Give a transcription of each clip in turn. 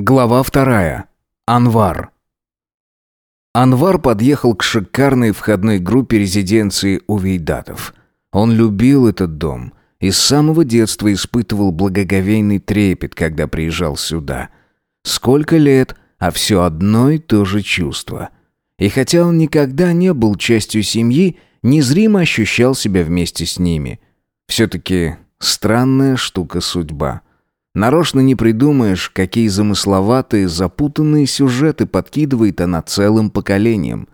Глава вторая. Анвар. Анвар подъехал к шикарной входной группе резиденции Увейдатов. Он любил этот дом и с самого детства испытывал благоговейный трепет, когда приезжал сюда. Сколько лет, а все одно и то же чувство. И хотя он никогда не был частью семьи, незримо ощущал себя вместе с ними. Все-таки странная штука судьба. Нарочно не придумаешь, какие замысловатые, запутанные сюжеты подкидывает она целым поколением.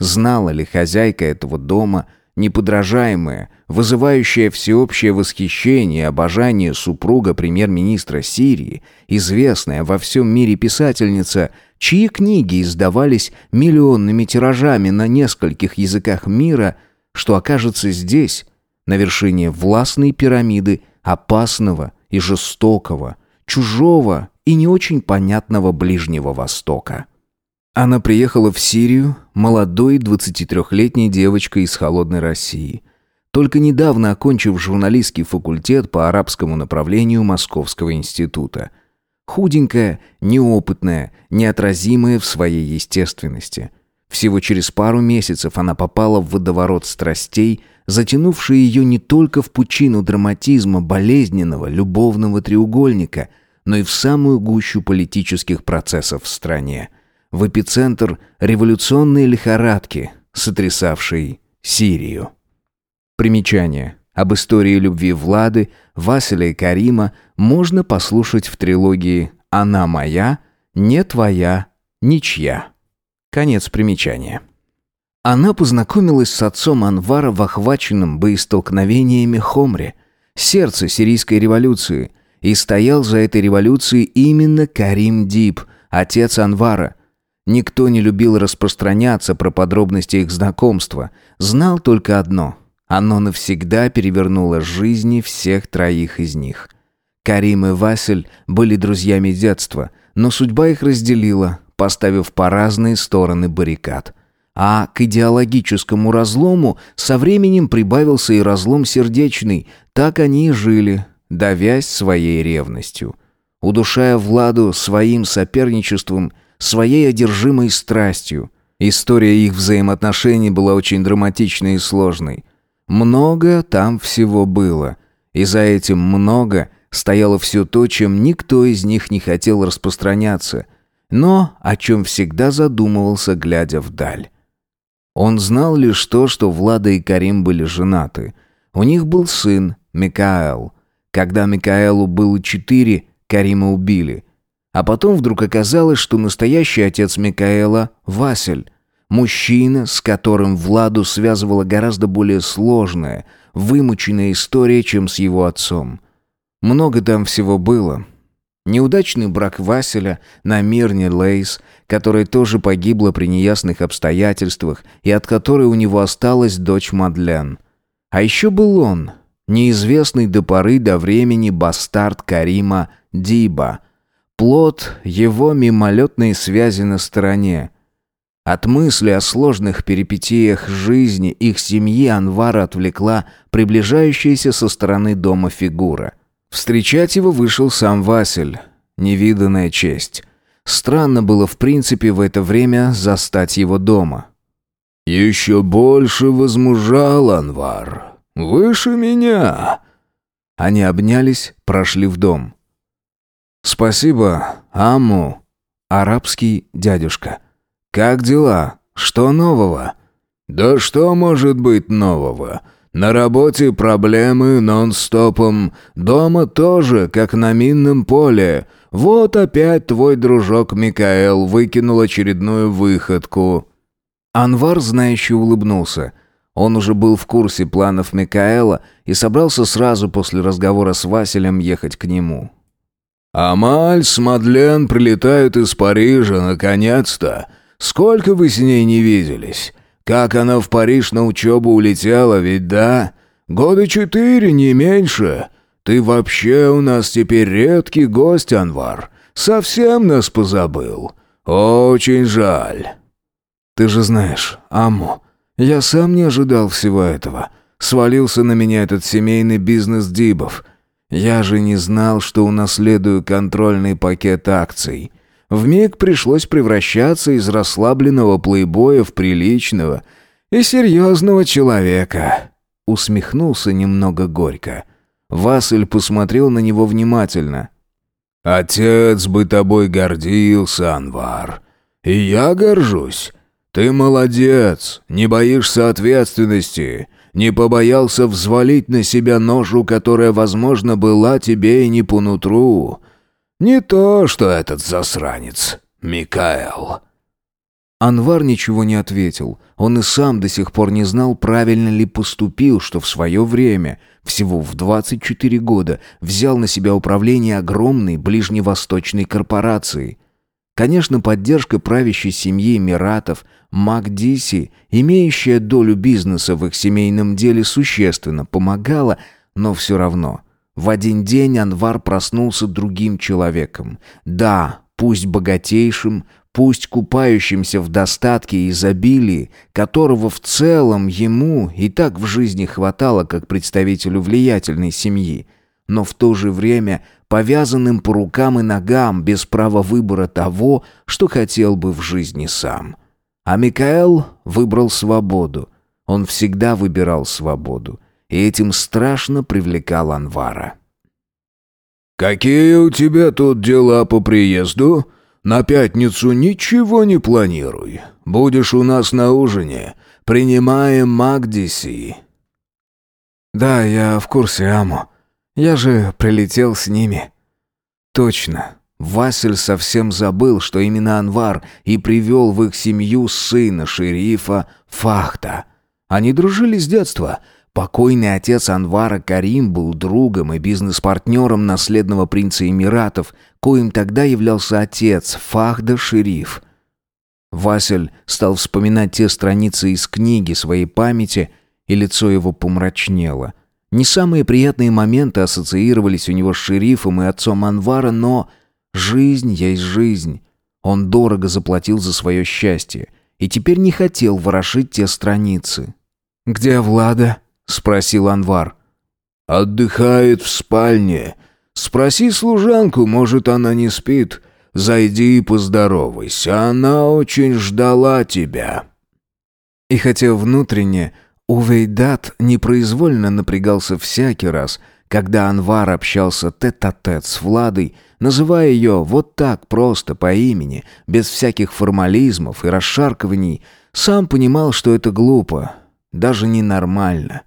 Знала ли хозяйка этого дома, неподражаемая, вызывающая всеобщее восхищение и обожание супруга премьер-министра Сирии, известная во всем мире писательница, чьи книги издавались миллионными тиражами на нескольких языках мира, что окажется здесь, на вершине властной пирамиды опасного и жестокого, чужого и не очень понятного Ближнего Востока. Она приехала в Сирию молодой 23-летней девочкой из холодной России, только недавно окончив журналистский факультет по арабскому направлению Московского института. Худенькая, неопытная, неотразимая в своей естественности. Всего через пару месяцев она попала в водоворот страстей – затянувшие ее не только в пучину драматизма болезненного любовного треугольника, но и в самую гущу политических процессов в стране, в эпицентр революционной лихорадки, сотрясавшей Сирию. Примечание. Об истории любви Влады, Василя и Карима можно послушать в трилогии «Она моя», «Не твоя», «Ничья». Конец примечания. Она познакомилась с отцом Анвара в охваченном боестолкновениями Хомре, сердце сирийской революции, и стоял за этой революцией именно Карим Диб, отец Анвара. Никто не любил распространяться про подробности их знакомства, знал только одно – оно навсегда перевернуло жизни всех троих из них. Карим и Василь были друзьями детства, но судьба их разделила, поставив по разные стороны баррикад – а к идеологическому разлому со временем прибавился и разлом сердечный. Так они и жили, давясь своей ревностью. Удушая Владу своим соперничеством, своей одержимой страстью. История их взаимоотношений была очень драматичной и сложной. Много там всего было. И за этим много стояло все то, чем никто из них не хотел распространяться, но о чем всегда задумывался, глядя вдаль. Он знал лишь то, что Влада и Карим были женаты. У них был сын, Микаэл. Когда Микаэлу было четыре, Карима убили. А потом вдруг оказалось, что настоящий отец Микаэла – Василь. Мужчина, с которым Владу связывала гораздо более сложная, вымученная история, чем с его отцом. Много там всего было. Неудачный брак Василя на Мирне Лейс, которая тоже погибла при неясных обстоятельствах и от которой у него осталась дочь Мадлен. А еще был он, неизвестный до поры до времени бастард Карима Диба, плод его мимолетной связи на стороне. От мысли о сложных перипетиях жизни их семьи Анвара отвлекла приближающаяся со стороны дома фигура – Встречать его вышел сам Василь. Невиданная честь. Странно было в принципе в это время застать его дома. «Еще больше возмужал Анвар. Выше меня!» Они обнялись, прошли в дом. «Спасибо, Аму, арабский дядюшка. Как дела? Что нового?» «Да что может быть нового? На работе проблемы нон-стопом, дома тоже, как на минном поле. Вот опять твой дружок Микаэл выкинул очередную выходку». Анвар, знающий, улыбнулся. Он уже был в курсе планов Микаэла и собрался сразу после разговора с Василем ехать к нему. «Амаль с Мадлен прилетают из Парижа, наконец-то. Сколько вы с ней не виделись? Как она в Париж на учебу улетела, ведь да? Года четыре, не меньше. Ты вообще у нас теперь редкий гость, Анвар. Совсем нас позабыл. Очень жаль». «Ты же знаешь, Аму, я сам не ожидал всего этого. Свалился на меня этот семейный бизнес Дибов. Я же не знал, что унаследую контрольный пакет акций. Вмиг пришлось превращаться из расслабленного плейбоя в приличного и серьезного человека. Усмехнулся немного горько. Василь посмотрел на него внимательно. «Отец бы тобой гордился, Анвар. И я горжусь. Ты молодец, не боишься ответственности, не побоялся взвалить на себя ношу, которая, возможно, была тебе и не по нутру. Не то, что этот засранец, Микаэл». Анвар ничего не ответил. Он и сам до сих пор не знал, правильно ли поступил, что в свое время, всего в 24 года, взял на себя управление огромной ближневосточной корпорацией. Конечно, поддержка правящей семьи Эмиратов, Макдиси, имеющая долю бизнеса в их семейном деле, существенно помогала, но все равно. В один день Анвар проснулся другим человеком. Да, пусть богатейшим, пусть купающимся в достатке и изобилии, которого в целом ему и так в жизни хватало как представителю влиятельной семьи, но в то же время повязанным по рукам и ногам без права выбора того, что хотел бы в жизни сам. А Микаэл выбрал свободу. Он всегда выбирал свободу, и этим страшно привлекал Анвара. «Какие у тебя тут дела по приезду? На пятницу ничего не планируй. Будешь у нас на ужине. Принимаем Магдиси». «Да, я в курсе, Аму. Я же прилетел с ними. Точно. Василь совсем забыл, что именно Анвар и привел в их семью сына шерифа Фахта. Они дружили с детства. Покойный отец Анвара Карим был другом и бизнес-партнером наследного принца Эмиратов, коим тогда являлся отец Фахда Шериф. Василь стал вспоминать те страницы из книги своей памяти, и лицо его помрачнело – не самые приятные моменты ассоциировались у него с шерифом и отцом Анвара, но жизнь есть жизнь. Он дорого заплатил за свое счастье и теперь не хотел ворошить те страницы. «Где Влада?» — спросил Анвар. «Отдыхает в спальне. Спроси служанку, может, она не спит. Зайди и поздоровайся, она очень ждала тебя». И хотя внутренне Увейдат непроизвольно напрягался всякий раз, когда Анвар общался тет-а-тет -тет с Владой, называя ее вот так просто по имени, без всяких формализмов и расшаркиваний, сам понимал, что это глупо, даже ненормально.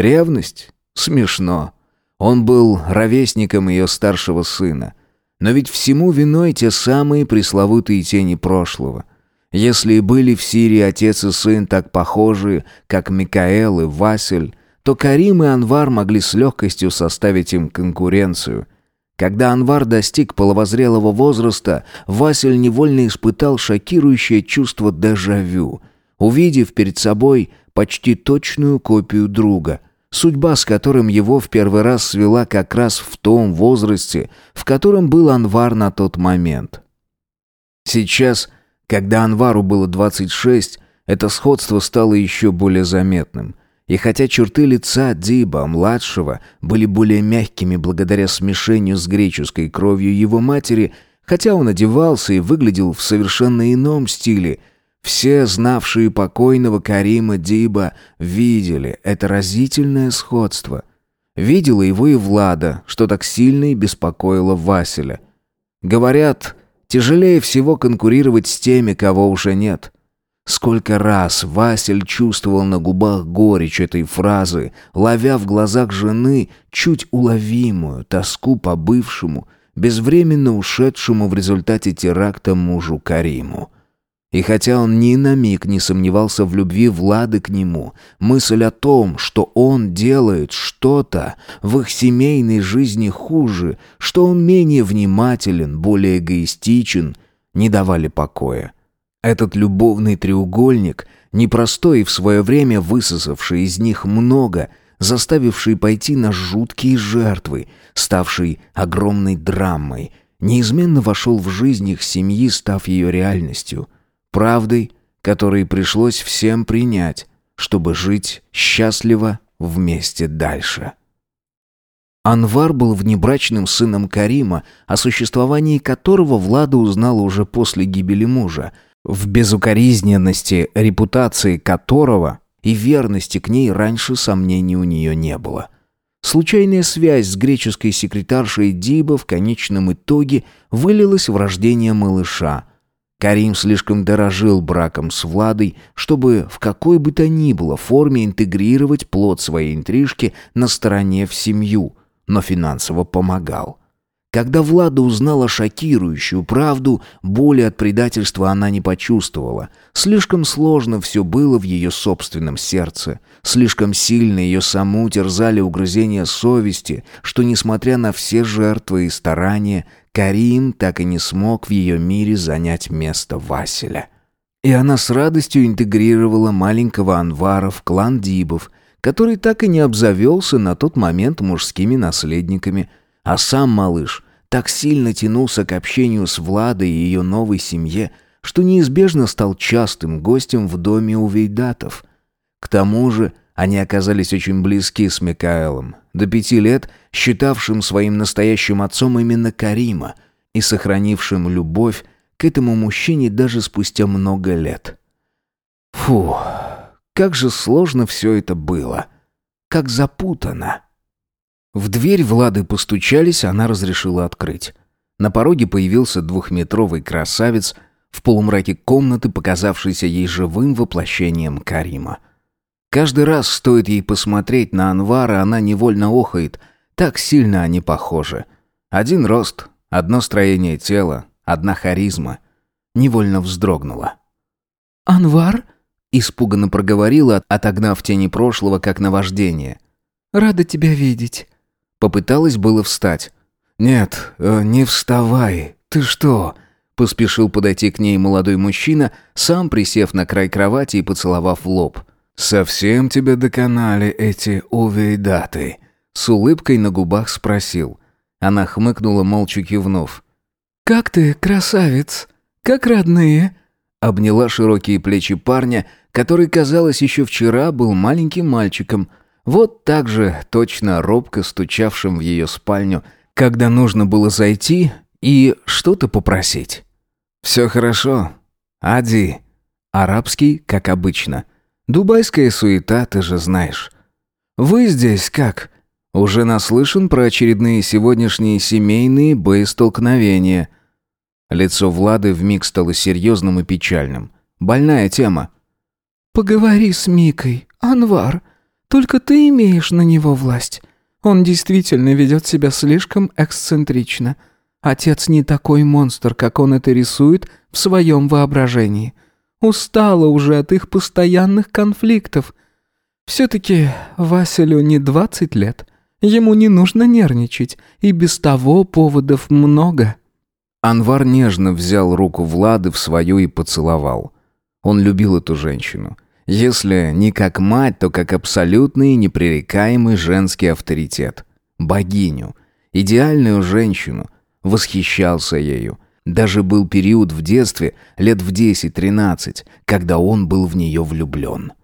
Ревность? Смешно. Он был ровесником ее старшего сына. Но ведь всему виной те самые пресловутые тени прошлого — если были в Сирии отец и сын так похожи, как Микаэл и Василь, то Карим и Анвар могли с легкостью составить им конкуренцию. Когда Анвар достиг половозрелого возраста, Василь невольно испытал шокирующее чувство дежавю, увидев перед собой почти точную копию друга, судьба с которым его в первый раз свела как раз в том возрасте, в котором был Анвар на тот момент. Сейчас – когда Анвару было 26, это сходство стало еще более заметным. И хотя черты лица Диба-младшего были более мягкими благодаря смешению с греческой кровью его матери, хотя он одевался и выглядел в совершенно ином стиле, все, знавшие покойного Карима Диба, видели это разительное сходство. Видела его и Влада, что так сильно и беспокоило Василя. Говорят, Тяжелее всего конкурировать с теми, кого уже нет. Сколько раз Василь чувствовал на губах горечь этой фразы, ловя в глазах жены чуть уловимую тоску по бывшему, безвременно ушедшему в результате теракта мужу Кариму. И хотя он ни на миг не сомневался в любви Влады к нему, мысль о том, что он делает что-то в их семейной жизни хуже, что он менее внимателен, более эгоистичен, не давали покоя. Этот любовный треугольник, непростой и в свое время высосавший из них много, заставивший пойти на жуткие жертвы, ставший огромной драмой, неизменно вошел в жизнь их семьи, став ее реальностью – правдой, которой пришлось всем принять, чтобы жить счастливо вместе дальше. Анвар был внебрачным сыном Карима, о существовании которого Влада узнала уже после гибели мужа, в безукоризненности репутации которого и верности к ней раньше сомнений у нее не было. Случайная связь с греческой секретаршей Диба в конечном итоге вылилась в рождение малыша. Карим слишком дорожил браком с Владой, чтобы в какой бы то ни было форме интегрировать плод своей интрижки на стороне в семью, но финансово помогал. Когда Влада узнала шокирующую правду, боли от предательства она не почувствовала. Слишком сложно все было в ее собственном сердце. Слишком сильно ее саму терзали угрызения совести, что, несмотря на все жертвы и старания, Карим так и не смог в ее мире занять место Василя. И она с радостью интегрировала маленького Анвара в клан Дибов, который так и не обзавелся на тот момент мужскими наследниками – а сам малыш так сильно тянулся к общению с Владой и ее новой семье, что неизбежно стал частым гостем в доме у Вейдатов. К тому же они оказались очень близки с Микаэлом, до пяти лет считавшим своим настоящим отцом именно Карима и сохранившим любовь к этому мужчине даже спустя много лет. Фу, как же сложно все это было, как запутано. В дверь Влады постучались, она разрешила открыть. На пороге появился двухметровый красавец, в полумраке комнаты, показавшийся ей живым воплощением Карима. Каждый раз стоит ей посмотреть на Анвара, она невольно охает. Так сильно они похожи. Один рост, одно строение тела, одна харизма. Невольно вздрогнула. «Анвар?» — испуганно проговорила, отогнав тени прошлого, как наваждение. «Рада тебя видеть». Попыталась было встать. «Нет, э, не вставай. Ты что?» Поспешил подойти к ней молодой мужчина, сам присев на край кровати и поцеловав в лоб. «Совсем тебя доконали эти увейдаты?» С улыбкой на губах спросил. Она хмыкнула, молча кивнув. «Как ты, красавец? Как родные?» Обняла широкие плечи парня, который, казалось, еще вчера был маленьким мальчиком, вот так же, точно робко стучавшим в ее спальню, когда нужно было зайти и что-то попросить. «Все хорошо. Ади». Арабский, как обычно. Дубайская суета, ты же знаешь. «Вы здесь как?» Уже наслышан про очередные сегодняшние семейные боестолкновения. Лицо Влады вмиг стало серьезным и печальным. Больная тема. «Поговори с Микой, Анвар. Только ты имеешь на него власть. Он действительно ведет себя слишком эксцентрично. Отец не такой монстр, как он это рисует в своем воображении. Устала уже от их постоянных конфликтов. Все-таки Василю не двадцать лет. Ему не нужно нервничать, и без того поводов много». Анвар нежно взял руку Влады в свою и поцеловал. Он любил эту женщину. Если не как мать, то как абсолютный непререкаемый женский авторитет. Богиню. Идеальную женщину. Восхищался ею. Даже был период в детстве, лет в 10-13, когда он был в нее влюблен.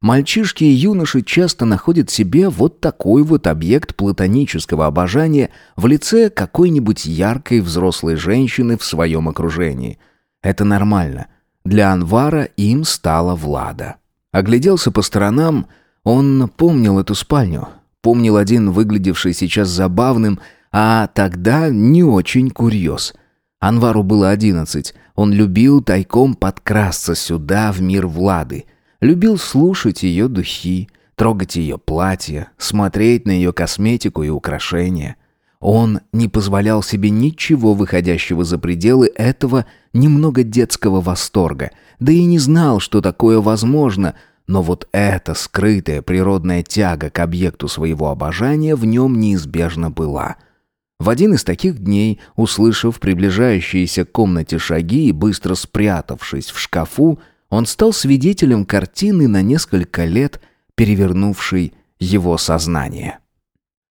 Мальчишки и юноши часто находят себе вот такой вот объект платонического обожания в лице какой-нибудь яркой взрослой женщины в своем окружении. Это нормально. Для Анвара им стала Влада. Огляделся по сторонам, он помнил эту спальню. Помнил один, выглядевший сейчас забавным, а тогда не очень курьез. Анвару было одиннадцать. Он любил тайком подкрасться сюда, в мир Влады. Любил слушать ее духи, трогать ее платье, смотреть на ее косметику и украшения. Он не позволял себе ничего выходящего за пределы этого немного детского восторга – да и не знал, что такое возможно, но вот эта скрытая природная тяга к объекту своего обожания в нем неизбежно была. В один из таких дней, услышав приближающиеся к комнате шаги и быстро спрятавшись в шкафу, он стал свидетелем картины на несколько лет, перевернувшей его сознание.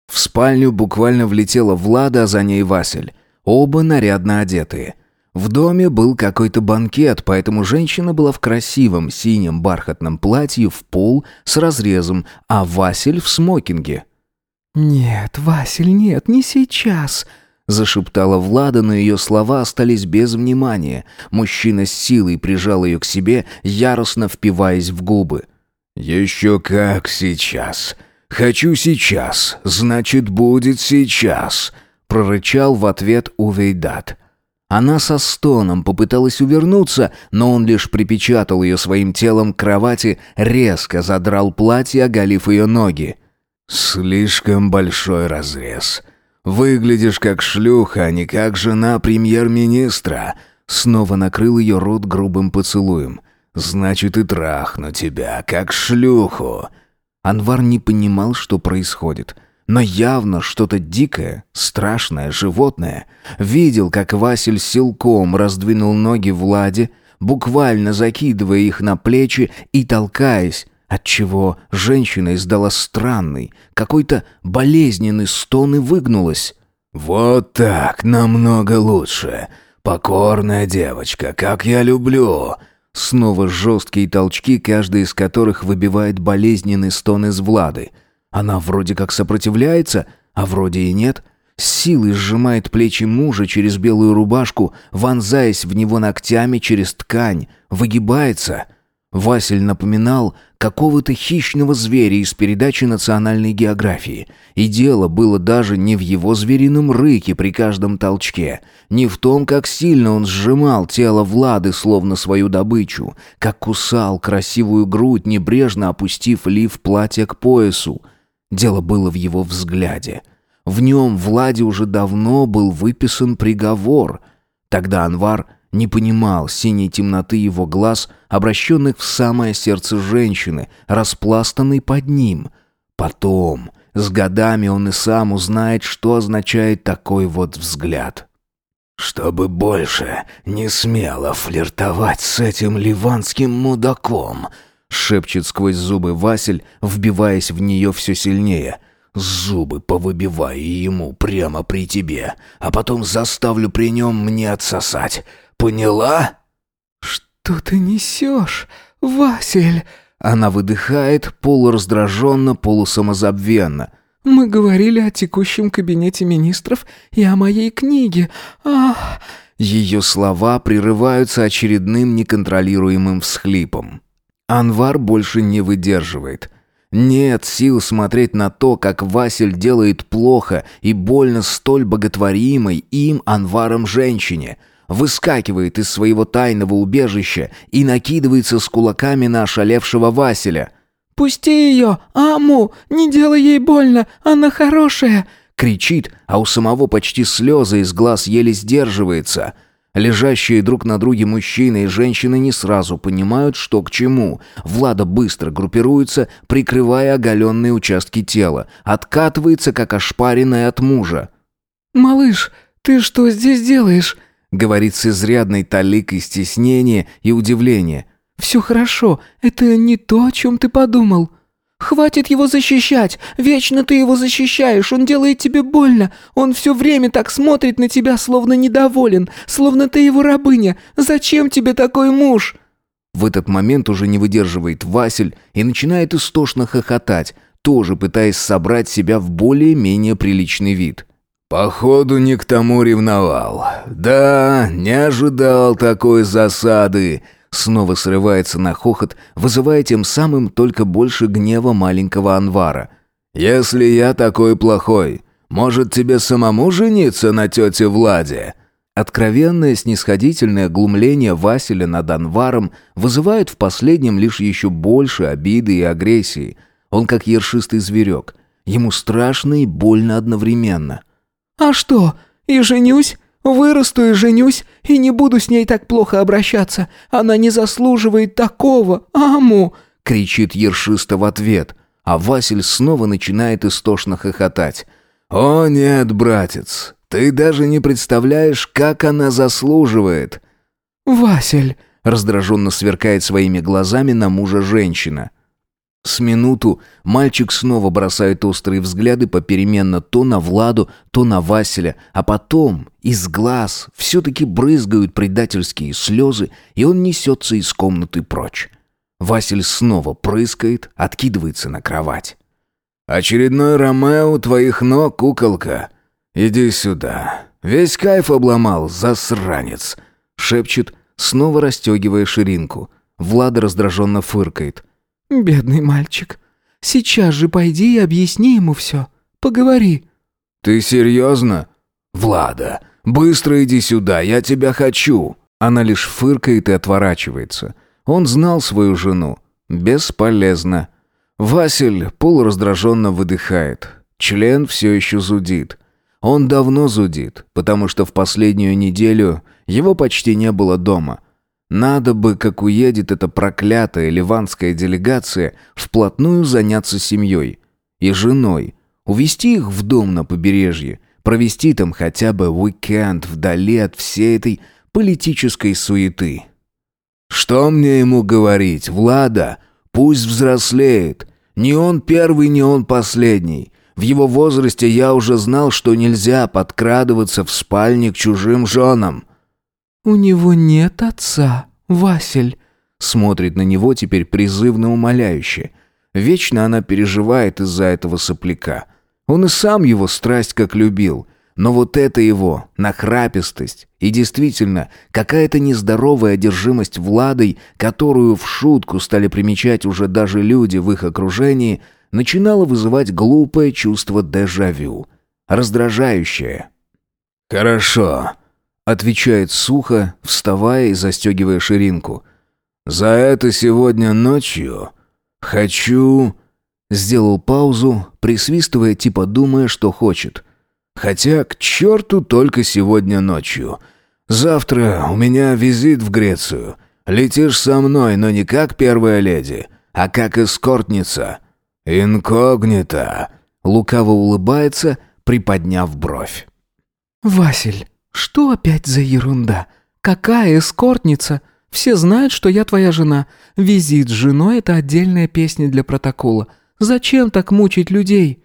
В спальню буквально влетела Влада, а за ней Василь. Оба нарядно одетые – в доме был какой-то банкет, поэтому женщина была в красивом синем бархатном платье в пол с разрезом, а Василь в смокинге. «Нет, Василь, нет, не сейчас», — зашептала Влада, но ее слова остались без внимания. Мужчина с силой прижал ее к себе, яростно впиваясь в губы. «Еще как сейчас. Хочу сейчас, значит, будет сейчас», — прорычал в ответ Увейдат. Она со стоном попыталась увернуться, но он лишь припечатал ее своим телом к кровати, резко задрал платье, оголив ее ноги. «Слишком большой разрез. Выглядишь как шлюха, а не как жена премьер-министра». Снова накрыл ее рот грубым поцелуем. «Значит, и трахну тебя, как шлюху». Анвар не понимал, что происходит но явно что-то дикое, страшное, животное. Видел, как Василь силком раздвинул ноги Владе, буквально закидывая их на плечи и толкаясь, отчего женщина издала странный, какой-то болезненный стон и выгнулась. «Вот так, намного лучше. Покорная девочка, как я люблю!» Снова жесткие толчки, каждый из которых выбивает болезненный стон из Влады – она вроде как сопротивляется, а вроде и нет. С силой сжимает плечи мужа через белую рубашку, вонзаясь в него ногтями через ткань, выгибается. Василь напоминал какого-то хищного зверя из передачи национальной географии. И дело было даже не в его зверином рыке при каждом толчке, не в том, как сильно он сжимал тело Влады, словно свою добычу, как кусал красивую грудь, небрежно опустив лиф платья к поясу, Дело было в его взгляде. В нем Владе уже давно был выписан приговор. Тогда Анвар не понимал синей темноты его глаз, обращенных в самое сердце женщины, распластанной под ним. Потом, с годами он и сам узнает, что означает такой вот взгляд. «Чтобы больше не смело флиртовать с этим ливанским мудаком», шепчет сквозь зубы Василь, вбиваясь в нее все сильнее. «Зубы повыбиваю ему прямо при тебе, а потом заставлю при нем мне отсосать. Поняла?» «Что ты несешь, Василь?» Она выдыхает, полураздраженно, полусамозабвенно. «Мы говорили о текущем кабинете министров и о моей книге. Ах!» Ее слова прерываются очередным неконтролируемым всхлипом. Анвар больше не выдерживает. Нет сил смотреть на то, как Василь делает плохо и больно столь боготворимой им, Анваром, женщине. Выскакивает из своего тайного убежища и накидывается с кулаками на ошалевшего Василя. «Пусти ее, Аму! Не делай ей больно! Она хорошая!» Кричит, а у самого почти слезы из глаз еле сдерживается – Лежащие друг на друге мужчина и женщина не сразу понимают, что к чему. Влада быстро группируется, прикрывая оголенные участки тела. Откатывается, как ошпаренная от мужа. «Малыш, ты что здесь делаешь?» Говорит с изрядной таликой стеснения и удивления. «Все хорошо, это не то, о чем ты подумал». «Хватит его защищать! Вечно ты его защищаешь! Он делает тебе больно! Он все время так смотрит на тебя, словно недоволен, словно ты его рабыня! Зачем тебе такой муж?» В этот момент уже не выдерживает Василь и начинает истошно хохотать, тоже пытаясь собрать себя в более-менее приличный вид. «Походу, не к тому ревновал. Да, не ожидал такой засады!» Снова срывается на хохот, вызывая тем самым только больше гнева маленького Анвара. «Если я такой плохой, может тебе самому жениться на тете Владе?» Откровенное снисходительное глумление Василя над Анваром вызывает в последнем лишь еще больше обиды и агрессии. Он как ершистый зверек. Ему страшно и больно одновременно. «А что, и женюсь? Вырасту и женюсь, и не буду с ней так плохо обращаться. Она не заслуживает такого, аму!» — кричит Ершиста в ответ. А Василь снова начинает истошно хохотать. «О нет, братец, ты даже не представляешь, как она заслуживает!» «Василь!» — раздраженно сверкает своими глазами на мужа женщина. С минуту мальчик снова бросает острые взгляды попеременно то на Владу, то на Василя, а потом из глаз все-таки брызгают предательские слезы, и он несется из комнаты прочь. Василь снова прыскает, откидывается на кровать. «Очередной Ромео твоих ног, куколка. Иди сюда. Весь кайф обломал, засранец!» Шепчет, снова расстегивая ширинку. Влада раздраженно фыркает. «Бедный мальчик. Сейчас же пойди и объясни ему все. Поговори». «Ты серьезно?» «Влада, быстро иди сюда, я тебя хочу!» Она лишь фыркает и отворачивается. Он знал свою жену. Бесполезно. Василь полураздраженно выдыхает. Член все еще зудит. Он давно зудит, потому что в последнюю неделю его почти не было дома. Надо бы, как уедет эта проклятая ливанская делегация, вплотную заняться семьей и женой, увезти их в дом на побережье, провести там хотя бы уикенд вдали от всей этой политической суеты. «Что мне ему говорить, Влада? Пусть взрослеет. Не он первый, не он последний. В его возрасте я уже знал, что нельзя подкрадываться в спальне к чужим женам». «У него нет отца, Василь», — смотрит на него теперь призывно умоляюще. Вечно она переживает из-за этого сопляка. Он и сам его страсть как любил. Но вот это его, нахрапистость и действительно какая-то нездоровая одержимость Владой, которую в шутку стали примечать уже даже люди в их окружении, начинала вызывать глупое чувство дежавю, раздражающее. «Хорошо», Отвечает сухо, вставая и застегивая ширинку. «За это сегодня ночью хочу...» Сделал паузу, присвистывая, типа думая, что хочет. «Хотя к черту только сегодня ночью. Завтра у меня визит в Грецию. Летишь со мной, но не как первая леди, а как эскортница. Инкогнито». Лукаво улыбается, приподняв бровь. «Василь, «Что опять за ерунда? Какая эскортница? Все знают, что я твоя жена. Визит с женой — это отдельная песня для протокола. Зачем так мучить людей?»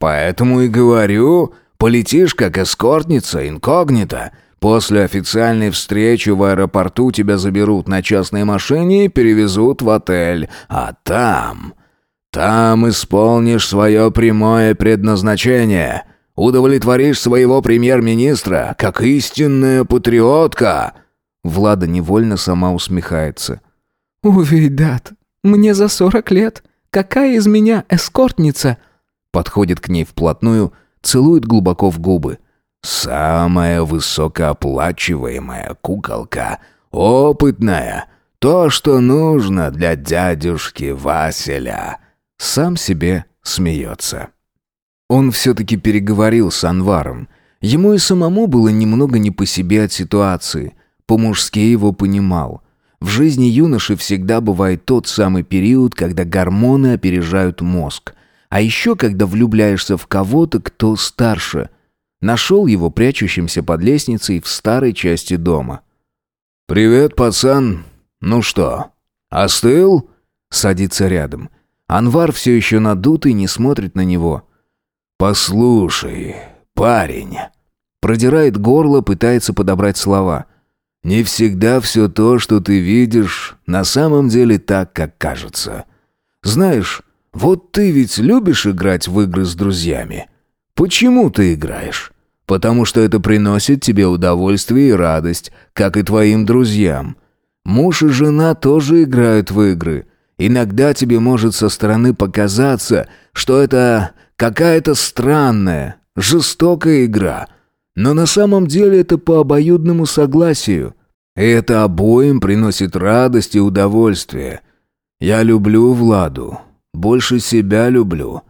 «Поэтому и говорю, полетишь как эскортница, инкогнито. После официальной встречи в аэропорту тебя заберут на частной машине и перевезут в отель. А там... Там исполнишь свое прямое предназначение». Удовлетворишь своего премьер-министра, как истинная патриотка!» Влада невольно сама усмехается. «Увидат, мне за сорок лет. Какая из меня эскортница?» Подходит к ней вплотную, целует глубоко в губы. «Самая высокооплачиваемая куколка, опытная, то, что нужно для дядюшки Василя». Сам себе смеется. Он все-таки переговорил с Анваром. Ему и самому было немного не по себе от ситуации. По-мужски его понимал. В жизни юноши всегда бывает тот самый период, когда гормоны опережают мозг. А еще, когда влюбляешься в кого-то, кто старше. Нашел его прячущимся под лестницей в старой части дома. «Привет, пацан. Ну что, остыл?» Садится рядом. Анвар все еще надутый, не смотрит на него. «Послушай, парень...» Продирает горло, пытается подобрать слова. «Не всегда все то, что ты видишь, на самом деле так, как кажется. Знаешь, вот ты ведь любишь играть в игры с друзьями. Почему ты играешь? Потому что это приносит тебе удовольствие и радость, как и твоим друзьям. Муж и жена тоже играют в игры. Иногда тебе может со стороны показаться, что это Какая-то странная, жестокая игра. Но на самом деле это по обоюдному согласию. И это обоим приносит радость и удовольствие. Я люблю Владу. Больше себя люблю.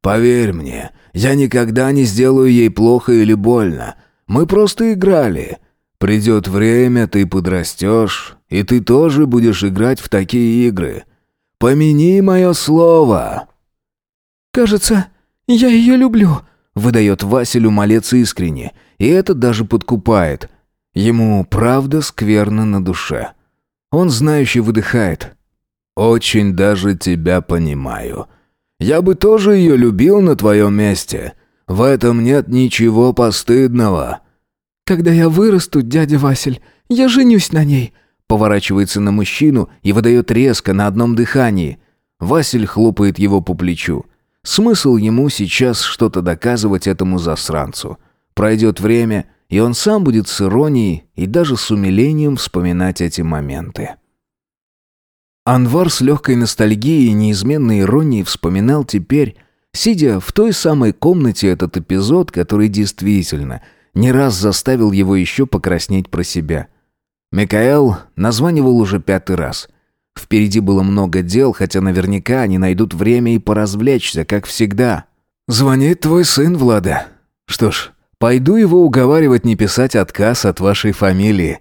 Поверь мне, я никогда не сделаю ей плохо или больно. Мы просто играли. Придет время, ты подрастешь, и ты тоже будешь играть в такие игры. Помяни мое слово». «Кажется, «Я ее люблю», — выдает Василю малец искренне, и это даже подкупает. Ему правда скверно на душе. Он знающе выдыхает. «Очень даже тебя понимаю. Я бы тоже ее любил на твоем месте. В этом нет ничего постыдного». «Когда я вырасту, дядя Василь, я женюсь на ней», поворачивается на мужчину и выдает резко на одном дыхании. Василь хлопает его по плечу. Смысл ему сейчас что-то доказывать этому засранцу. Пройдет время, и он сам будет с иронией и даже с умилением вспоминать эти моменты. Анвар с легкой ностальгией и неизменной иронией вспоминал теперь, сидя в той самой комнате этот эпизод, который действительно не раз заставил его еще покраснеть про себя. Микаэл названивал уже пятый раз. Впереди было много дел, хотя наверняка они найдут время и поразвлечься, как всегда. «Звонит твой сын, Влада. Что ж, пойду его уговаривать не писать отказ от вашей фамилии»,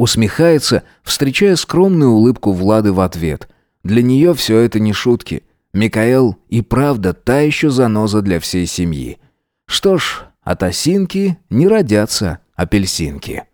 Усмехается, встречая скромную улыбку Влады в ответ. Для нее все это не шутки. Микаэл и правда та еще заноза для всей семьи. Что ж, от осинки не родятся апельсинки.